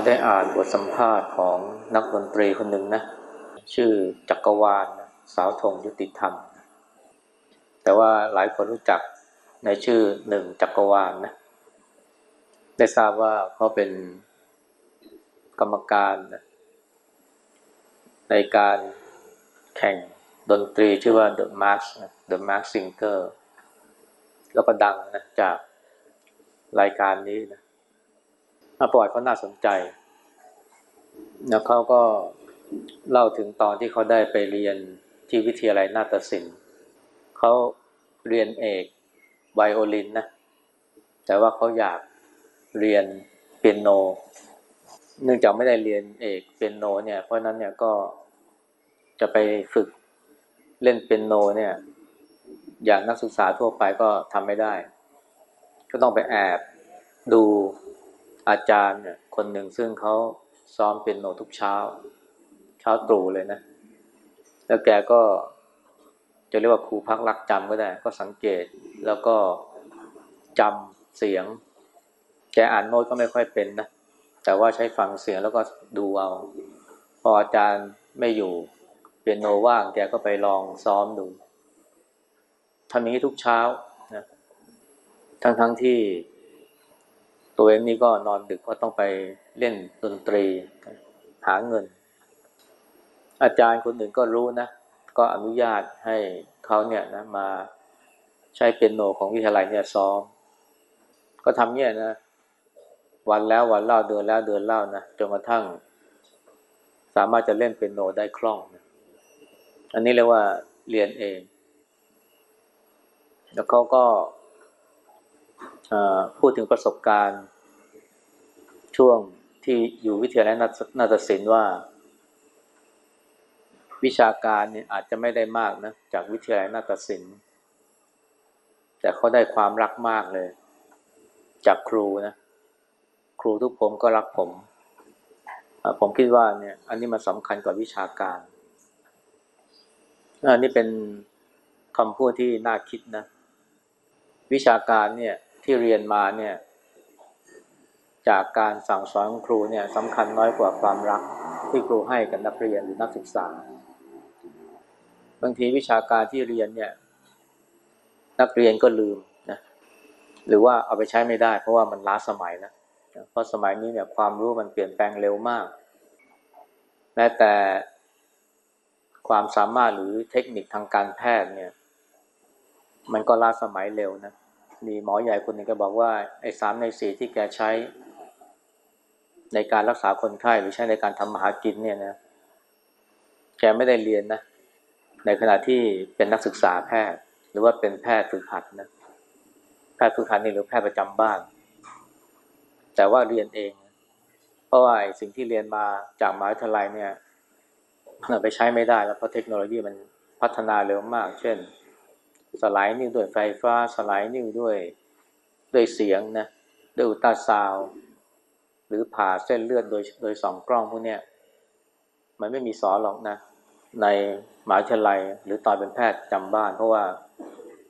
าได้อ่านบทสัมภาษณ์ของนักดนตรีคนหนึ่งนะ ชื่อจักรวาลสาวธงยุติธรรม แต่ว่าหลายคนรู้จักในชื่อหนึ่งจักรวาลนะ ได้ทราบว่าเขาเป็นกรรมการนะในการแข่งดนตรีชื่อว่า The Mask The Mask Singer แล้วก็ดังนะจากรายการนี้นะ ประวัติเขาน่าสนใจนะเขาก็เล่าถึงตอนที่เขาได้ไปเรียนที่วิทยาลัยนาฏศิลป์เขาเรียนเอกไวโอลินนะ แต่ว่าเขาอยากเรียนเปียโน เนื่องจากไม่ได้เรียนเอกเปียโนเนี่ย เพราะนั้นเนี่ยก็จะไปฝึกเล่นเปียโนเนี่ย อย่างนักศึกษาทั่วไปก็ทำไม่ได้ ก็ต้องไปแอบดู อาจารย์เนี่ยคนหนึ่งซึ่งเขาซ้อมเปียโนทุกเช้า เช้าตรู่เลยนะ แล้วแกก็จะเรียกว่าครูพักรักจำก็ได้ ก็สังเกตแล้วก็จำเสียง แกอ่านโน้ตก็ไม่ค่อยเป็นนะ แต่ว่าใช้ฟังเสียงแล้วก็ดูเอา พออาจารย์ไม่อยู่เปียโนว่างแกก็ไปลองซ้อมดูทำอย่างนี้ทุกเช้านะทั้งๆทที่ ตัวเองนี่ก็นอนดึกก็ต้องไปเล่นดนตรี หาเงิน อาจารย์คนอื่นก็รู้นะ ก็อนุญาตให้เขาเนี่ยนะมาใช้เปียโนของวิทยาลัยเนี่ยซ้อม ก็ทำเนี่ยนะ วันแล้ววันเล่าเดือนแล้วเดือนเล่านะจนกระทั่ง สามารถจะเล่นเปียโนได้คล่องนะอันนี้เรียกว่าเรียนเอง แล้วเขาก็ พูดถึงประสบการณ์ ช่วงที่อยู่วิทยาลัยนาฏศิลป์ว่า วิชาการเนี่ยอาจจะไม่ได้มากนะจากวิทยาลัยนาฏศิลป์แต่เขาได้ความรักมากเลย จากครูนะครูทุกผมก็รักผมผมคิดว่าเนี่ย อันนี้มันสำคัญกว่าวิชาการอันนี้เป็นคำพูดที่น่าคิดนะ วิชาการเนี่ย ที่เรียนมาเนี่ย จากการสั่งสอนของครูเนี่ยสำคัญน้อยกว่าความรักที่ครูให้กับนักเรียนหรือนักศึกษา บางทีวิชาการที่เรียนเนี่ยนักเรียนก็ลืมนะหรือว่าเอาไปใช้ไม่ได้ เพราะว่ามันล้าสมัยแล้วเพราะสมัยนี้เนี่ยความรู้มันเปลี่ยนแปลงเร็วมากแม้แต่ความสามารถหรือเทคนิคทางการแพทย์เนี่ย มันก็ล้าสมัยเร็วนะ มีหมอใหญ่คนหนึ่งก็บอกว่าไอ้สามในสี่ที่แกใช้ ในการรักษาคนไข้หรือใช้ในการทำมาหากินเนี่ยนะแกไม่ได้เรียนนะ ในขณะที่เป็นนักศึกษาแพทย์ หรือว่าเป็นแพทย์ฝึกหัดนะแพทย์ฝึกหัดนี่หรือแพทย์ประจำบ้าน แต่ว่าเรียนเอง เพราะว่าสิ่งที่เรียนมาจากมหาวิทยาลัยเนี่ยไปใช้ไม่ได้แล้วเพราะเทคโนโลยีมันพัฒนาเร็วมาก เช่น สลายนิ้วด้วยไฟฟ้า สลายนิ้วด้วยด้วยเสียงนะด้วยอุตราซาวหรือผ่าเส้นเลือดโดยโดยสองกล้องพวกนี้มันไม่มีสอนหรอกนะ ในหมหาวิทยาลัยหรือตอนเป็นแพทย์จำบ้าน เพราะว่า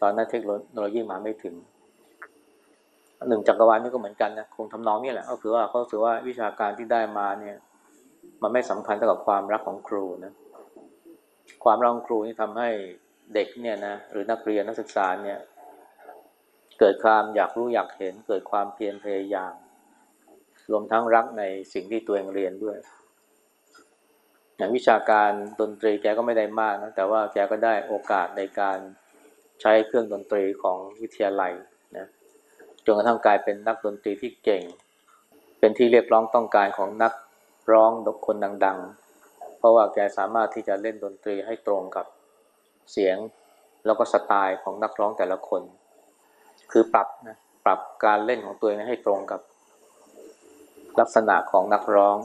ตอนนั้นเทคโนโลยีมาไม่ถึงหนึ่งจักรวาลนี่ก็เหมือนกันนะคงทำนองนี่แหละก็คือว่าเขาถือว่าวิชาการที่ได้มาเนี่ย มันไม่สำคัญเท่ากับความรักของครูนะ ความรักของครูนี่ทำให้ เด็กเนี่ยนะหรือนักเรียนนักศึกษาเนี่ย เกิดความอยากรู้อยากเห็น เกิดความเพียรพยายาม รวมทั้งรักในสิ่งที่ตัวเองเรียนด้วยอย่างวิชาการดนตรีแกก็ไม่ได้มากนะแต่ว่าแกก็ได้โอกาสในการใช้เครื่องดนตรีของวิทยาลัยนะจนกระทั่งกลายเป็นนักดนตรีที่เก่ง เป็นที่เรียกร้องต้องการของนักร้องคนดัง ๆ เพราะว่าแกสามารถที่จะเล่นดนตรีให้ตรงกับ เสียงแล้วก็สไตล์ของนักร้องแต่ละคน คือปรับนะปรับการเล่นของตัวเองให้ตรงกับลักษณะของนักร้อง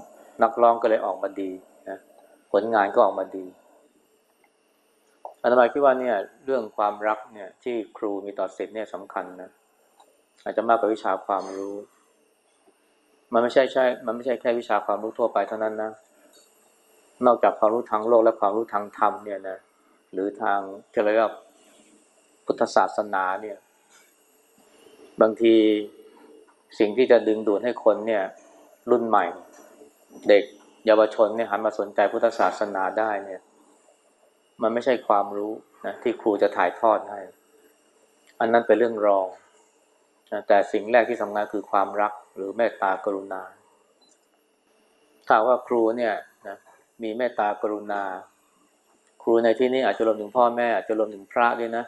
นักร้องก็เลยออกมาดีนะผลงานก็ออกมาดีอาตมายคิดว่าเนี่ยเรื่องความรักเนี่ยที่ครูมีต่อศิษย์เนี่ยสำคัญนะอาจจะมากกว่าวิชาความรู้ มันไม่ใช่ใช่ มันไม่ใช่แค่วิชาความรู้ทั่วไปเท่านั้นนะนอกจากความรู้ทางโลกและความรู้ทางธรรมเนี่ยนะ หรือทางที่เรียกว่าพุทธศาสนาเนี่ย บางทีสิ่งที่จะดึงดูดให้คนเนี่ย รุ่นใหม่ เด็กเยาวชนเนี่ยหันมาสนใจพุทธศาสนาได้เนี่ย มันไม่ใช่ความรู้นะที่ครูจะถ่ายทอดให้ อันนั้นเป็นเรื่องรองนะแต่สิ่งแรกที่สำคัญคือความรักหรือเมตตากรุณาถ้าว่าครูเนี่ยนะมีเมตตากรุณา ครูในที่นี้อาจจะรวมถึงพ่อแม่อาจจะรวมถึงพระด้วยนะ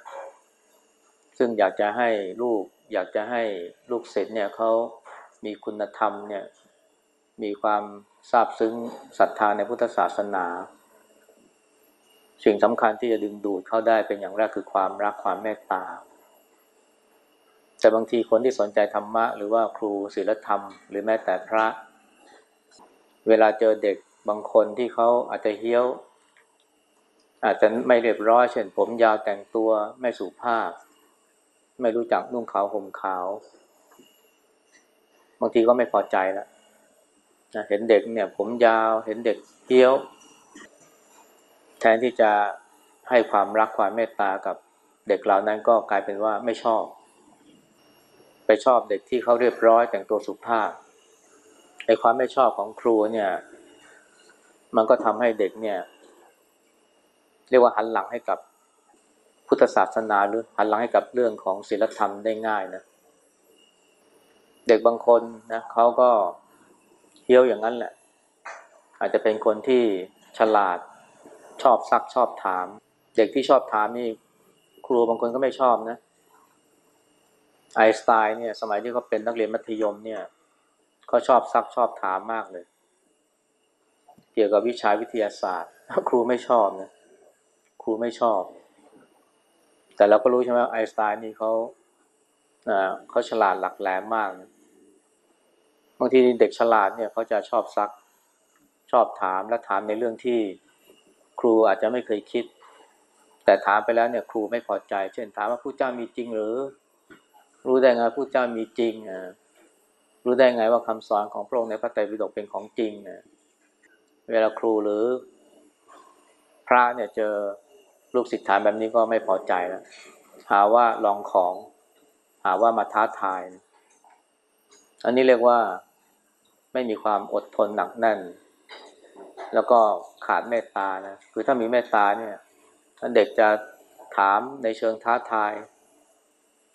ซึ่งอยากจะให้ลูก อยากจะให้ลูกศิษย์เนี่ยเขามีคุณธรรมเนี่ย มีความซาบซึ้งศรัทธาในพุทธศาสนา สิ่งสำคัญที่จะดึงดูดเข้าได้เป็นอย่างแรกคือความรักความเมตตา แต่บางทีคนที่สนใจธรรมะ หรือว่าครูศีลธรรม หรือแม้แต่พระ เวลาเจอเด็กบางคนที่เขาอาจจะเฮี้ยว อาจจะไม่เรียบร้อย เช่นผมยาวแต่งตัวไม่สุภาพ ไม่รู้จักนุ่งขาวห่มขาว บางทีก็ไม่พอใจแล้วเห็นเด็กเนี่ย ผมยาวเห็นเด็กเฮี้ยว แทนที่จะให้ความรักความเมตตากับเด็กเหล่านั้นก็กลายเป็นว่าไม่ชอบ ไปชอบเด็กที่เขาเรียบร้อยแต่งตัวสุภาพไอ้ความไม่ชอบของครูเนี่ย มันก็ทำให้เด็กเนี่ย เรียกว่าหันหลังให้กับพุทธศาสนาหรือหันหลังให้กับเรื่องของศีลธรรมได้ง่ายนะ เด็กบางคนนะเขาก็เที่ยวอย่างนั้นแหละ อาจจะเป็นคนที่ฉลาดชอบซักชอบถาม เด็กที่ชอบถามนี่ครูบางคนก็ไม่ชอบนะไอสไตน์เนี่ย สมัยที่เขาเป็นนักเรียนมัธยมเนี่ยเขาชอบซักชอบถามมากเลย เกี่ยวกับวิชาวิทยาศาสตร์ครูไม่ชอบนะ รูไม่ชอบ แต่เราก็รู้ใช่ไหมไอน์สไตน์นี่เขาเขาฉลาดหลักแหลมมากนะบางทีเด็กฉลาดเนี่ยเขาจะชอบซักชอบถามและถามในเรื่องที่ครูอาจจะไม่เคยคิด แต่ถามไปแล้วเนี่ยครูไม่พอใจ เช่นถามว่าผู้เจ้ามีจริงหรือ รู้ได้ไงผู้เจ้ามีจริงอ่ารู้ได้ไงว่าคำสอนของพระองค์ในพระไตรปิฎกเป็นของจริงนะเวลาครูหรือพระเนี่ยเจอ ลูกศิษย์ถามแบบนี้ก็ไม่พอใจแล้วหาว่าลองของ หาว่ามาท้าทาย อันนี้เรียกว่าไม่มีความอดทนหนักแน่น แล้วก็ขาดเมตตานะคือถ้ามีเมตตาเนี่ยเด็กจะถามในเชิงท้าทาย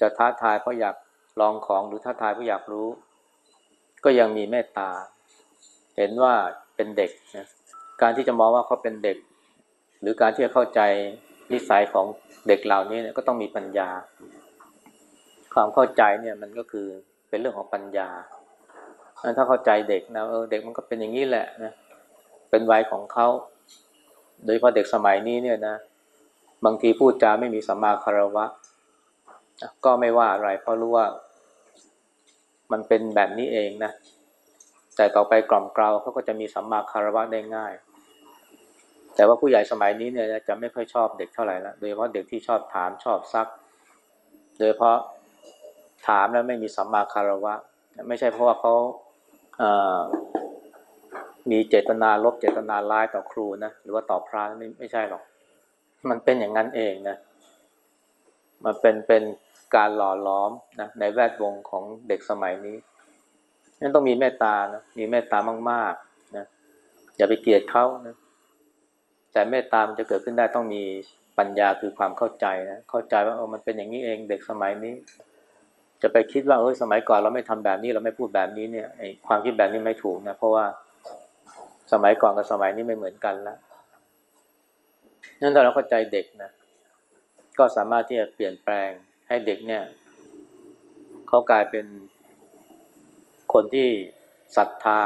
จะท้าทายเพราะอยากลองของหรือท้าทายเพราะอยากรู้ ก็ยังมีเมตตา เห็นว่าเป็นเด็กนะการที่จะมองว่าเขาเป็นเด็ก หรือการที่จะเข้าใจ นิสัยของเด็กเหล่านี้เนี่ยก็ต้องมีปัญญา ความเข้าใจเนี่ยมันก็คือเป็นเรื่องของปัญญาถ้าเข้าใจเด็กนะเออเด็กมันก็เป็นอย่างนี้แหละนะเป็นวัยของเขาโดยเฉพาะเด็กสมัยนี้เนี่ยนะบางทีพูดจาไม่มีสัมมาคารวะ ก็ไม่ว่าอะไรเพราะรู้ว่า มันเป็นแบบนี้เองนะแต่ต่อไปกล่อมเกลาเขาก็จะมีสัมมาคารวะได้ง่าย แต่ว่าผู้ใหญ่สมัยนี้เนี่ยจะไม่ค่อยชอบเด็กเท่าไหร่ละโดยเฉพาะเด็กที่ชอบถามชอบซัก โดยเพราะถามแล้วไม่มีสัมมาคารวะ ไม่ใช่เพราะว่าเขามีเจตนาลบเจตนาร้ายต่อครูนะหรือว่าต่อพระไม่ไม่ใช่หรอก มันเป็นอย่างนั้นเองนะมันเป็นเป็นการหล่อล้อมนะในแวดวงของเด็กสมัยนี้นั่นต้องมีเมตตานะมีเมตตามากๆนะอย่าไปเกลียดเขานะ แต่เมตตามันจะเกิดขึ้นได้ต้องมีปัญญาคือความเข้าใจนะเข้าใจว่าเออมันเป็นอย่างนี้เองเด็กสมัยนี้ จะไปคิดว่าเออสมัยก่อนเราไม่ทำแบบนี้เราไม่พูดแบบนี้เนี่ยไอความคิดแบบนี้ไม่ถูกนะเพราะว่าสมัยก่อนกับสมัยนี้ไม่เหมือนกันแล้วนั่นถ้าเราเข้าใจเด็กนะก็สามารถที่จะเปลี่ยนแปลงให้เด็กเนี่ยเขากลายเป็นคนที่ศรัทธา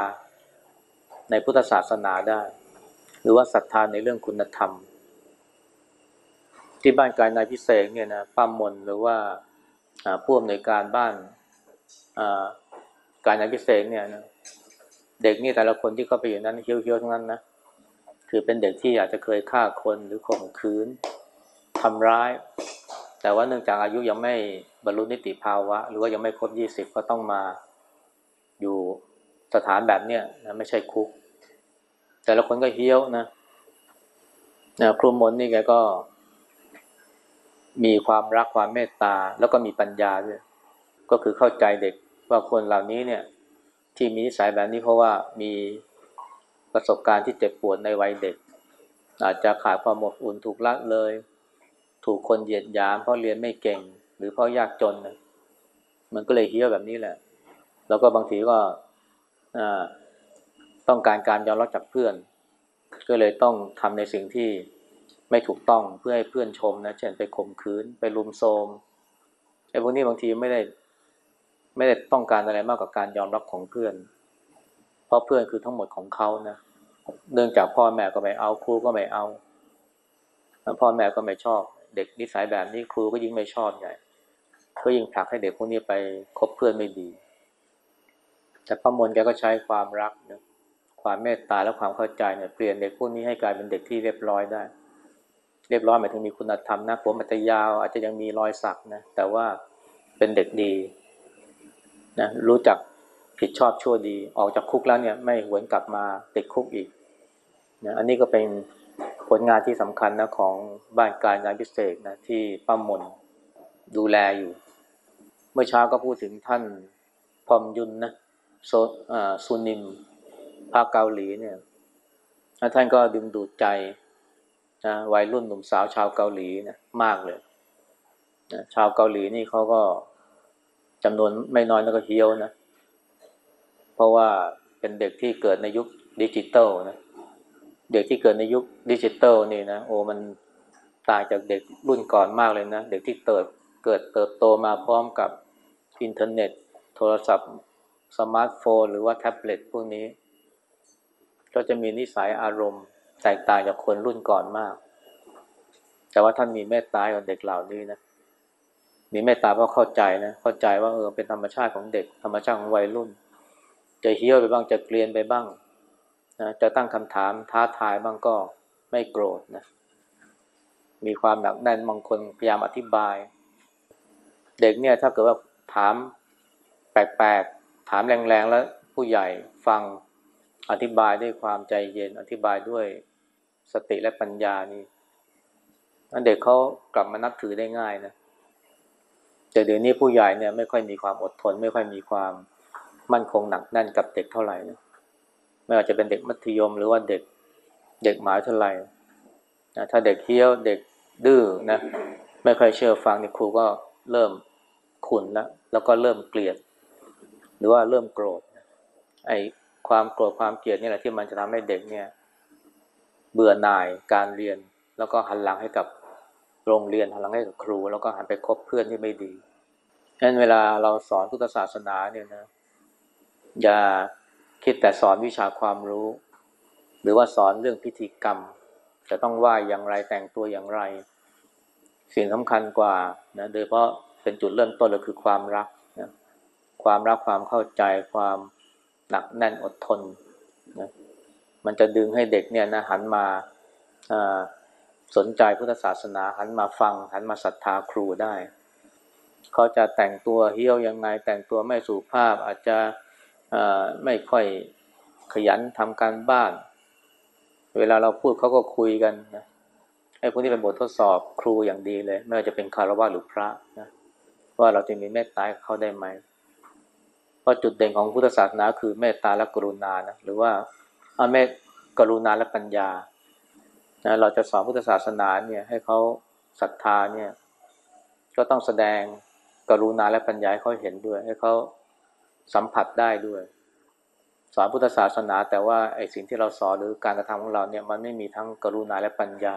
ในพุทธศาสนาได้ รือว่าศรัทธาในเรื่องคุณธรรม ที่บ้านกายนายพิเศษเนี่ยนะป้ามนหรือว่าผู้อำนวยการบ้านการนายพิเศษเนี่ยนะเด็กนี่แต่ละคนที่เข้าไปอยู่นั้นเคี้ยวๆทั้งนั้นนะคือเป็นเด็กที่อาจจะเคยฆ่าคนหรือข่มขืนทำร้าย แต่ว่าเนื่องจากอายุยังไม่บรรลุนิติภาวะ หรือว่ายังไม่ครบยี่สิบก็ต้องมาอยู่สถานแบบเนี้ยนะไม่ใช่คุก แต่ละคนก็เฮี้ยวนะนะครูมนนี่แกก็ มีความรักความเมตตา แล้วก็มีปัญญาด้วยก็คือเข้าใจเด็กว่าคนเหล่านี้เนี่ย ที่มีนิสัยแบบนี้เพราะว่ามีประสบการณ์ที่เจ็บปวดในวัยเด็ก อาจจะขาดความอบอุ่นถูกละเลย ถูกคนเหยียดหยามเพราะเรียนไม่เก่ง หรือเพราะยากจนนะมันก็เลยเฮี้ยแบบนี้แหละ แล้วก็บางทีก็อ่า ต้องการการยอมรับจากเพื่อน ก็เลยต้องทำในสิ่งที่ไม่ถูกต้องเพื่อให้เพื่อนชมนะเช่นไปข่มขืนไปลุมโทมไอ้พวกนี้บางทีไม่ได้ ไม่ได้ต้องการอะไรมากกว่าการยอมรับของเพื่อน เพราะเพื่อนคือทั้งหมดของเขานะเนื่องจากพ่อแม่ก็ไม่เอาครูก็ไม่เอาพ่อแม่ก็ไม่ชอบ เด็กนิสัยแบบนี้ครูก็ยิ่งไม่ชอบใหญ่ก็ยิ่งผลักให้เด็กพวกนี้ไปคบเพื่อนไม่ดี แต่พระมนแกก็ใช้ความรักนะ ความเมตตาและความเข้าใจเนี่ยเปลี่ยนเด็กพวกนี้ให้กลายเป็นเด็กที่เรียบร้อยได้ เรียบร้อยหมายถึงมีคุณธรรมนะผมอาจจะยาวอาจจะยังมีรอยสักนะแต่ว่าเป็นเด็กดีนะรู้จักผิดชอบชั่วดี ออกจากคุกแล้วเนี่ยไม่หวนกลับมาติดคุกอีกนะอันนี้ก็เป็นผลงานที่สำคัญนะของบ้านการงานพิเศษนะที่ป้ามนดูแลอยู่ เมื่อเช้าก็พูดถึงท่านพอมยุนนะโซซูนิม ภาคเกาหลีเนี่ยท่านก็ดึงดูดใจนะวัยรุ่นหนุ่มสาวชาวเกาหลีนะมากเลยนะชาวเกาหลีนี่เขาก็จำนวนไม่น้อยแล้วก็เฮี้ยวนะ เพราะว่าเป็นเด็กที่เกิดในยุคดิจิตอลนะเด็กที่เกิดในยุคดิจิตอลนี่นะโอ้มันต่างจากเด็กรุ่นก่อนมากเลยนะ เด็กที่เติบเกิดเติบโตมาพร้อมกับอินเทอร์เน็ต โทรศัพท์ สมาร์ทโฟน หรือว่าแท็บเล็ตพวกนี้ ก็จะมีนิสัยอารมณ์ แตกต่างจากคนรุ่นก่อนมาก แต่ว่าท่านมีเมตตากับเด็กเหล่านี้นะ มีเมตตาเพราะเข้าใจนะ เข้าใจว่าเออเป็นธรรมชาติของเด็ก ธรรมชาติของวัยรุ่น จะเฮี้ยวไปบ้าง จะเกลียนไปบ้างนะจะตั้งคำถามท้าทายบ้างก็ไม่โกรธนะ มีความหนักแน่นบางคนพยายามอธิบาย เด็กเนี่ยถ้าเกิดว่าถามแปลกๆ ถามแรงๆ แล้วผู้ใหญ่ฟัง อธิบายด้วยความใจเย็น อธิบายด้วยสติและปัญญานี่เด็กเขากลับมานับถือได้ง่ายนะแต่เดี๋ยวนี้ผู้ใหญ่เนี่ยไม่ค่อยมีความอดทน ไม่ค่อยมีความมั่นคงหนักแน่นกับเด็กเท่าไหร่นะไม่ว่าจะเป็นเด็กมัธยมหรือว่าเด็กเด็กหมายเท่าไหร่นะถ้าเด็กเฮี้ยวเด็กดื้อนะไม่ค่อยเชื่อฟังนี่ครูก็เริ่มขุนแล้วแล้วก็เริ่มเกลียด หรือว่าเริ่มโกรธไอ้ ความโกรธความเกลียดนี่แหละที่มันจะทำให้เด็กเนี่ย เบื่อหน่ายการเรียน แล้วก็หันหลังให้กับโรงเรียนหันหลังให้กับครู แล้วก็หันไปคบเพื่อนที่ไม่ดีฉะนั้นเวลาเราสอนพุทธศาสนาเนี่ยนะอย่าคิดแต่สอนวิชาความรู้ หรือว่าสอนเรื่องพิธีกรรม จะต้องไหว้อย่างไรแต่งตัวอย่างไร สิ่งสำคัญกว่านะโดยเพราะเป็นจุดเริ่มต้นเลยคือความรักนะความรักความเข้าใจความ หนักแน่นอดทนนะมันจะดึงให้เด็กเนี่ยนะหันมาสนใจพุทธศาสนาหันมาฟัง หันมาศรัทธาครูได้ เขาจะแต่งตัวเฮี้ยวยังไง แต่งตัวไม่สุภาพอาจจะไม่ค่อยขยันทำการบ้าน เวลาเราพูดเขาก็คุยกันนะไอ้พวกนี้เป็นบททดสอบครูอย่างดีเลย ไม่ว่าจะเป็นคารวะหรือพระนะว่าเราจะมีเมตตาเขาได้ไหม ราะจุดเด่นของพุทธศาสนาคือเมตตาและกรุณานะหรือว่าเมตกรุณาและปัญญานะเราจะสอนพุทธศาสนาเนี่ยให้เขาศรัทธาเนี่ยก็ต้องแสดงกรุณาและปัญญาให้เขาเห็นด้วย ให้เขาสัมผัสได้ด้วย สอนพุทธศาสนา แต่ว่าไอ้สิ่งที่เราสอนหรือการกระทำของเราเนี่ยมันไม่มีทั้งกรุณาและปัญญา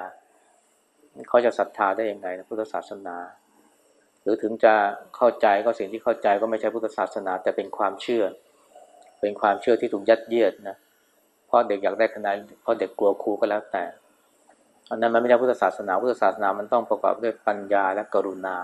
เขาจะศรัทธาได้อยังไงนะพุทธศาสนา หรือถึงจะเข้าใจก็สิ่งที่เข้าใจก็ไม่ใช่พุทธศาสนา แต่เป็นความเชื่อ เป็นความเชื่อที่ถูกยัดเยียดนะเพราะเด็กอยากได้คะแนนเพราะเด็กกลัวครูก็แล้วแต่อันนั้นมันไม่ใช่พุทธศาสนาพุทธศาสนามันต้องประกอบด้วยปัญญาและกรุณา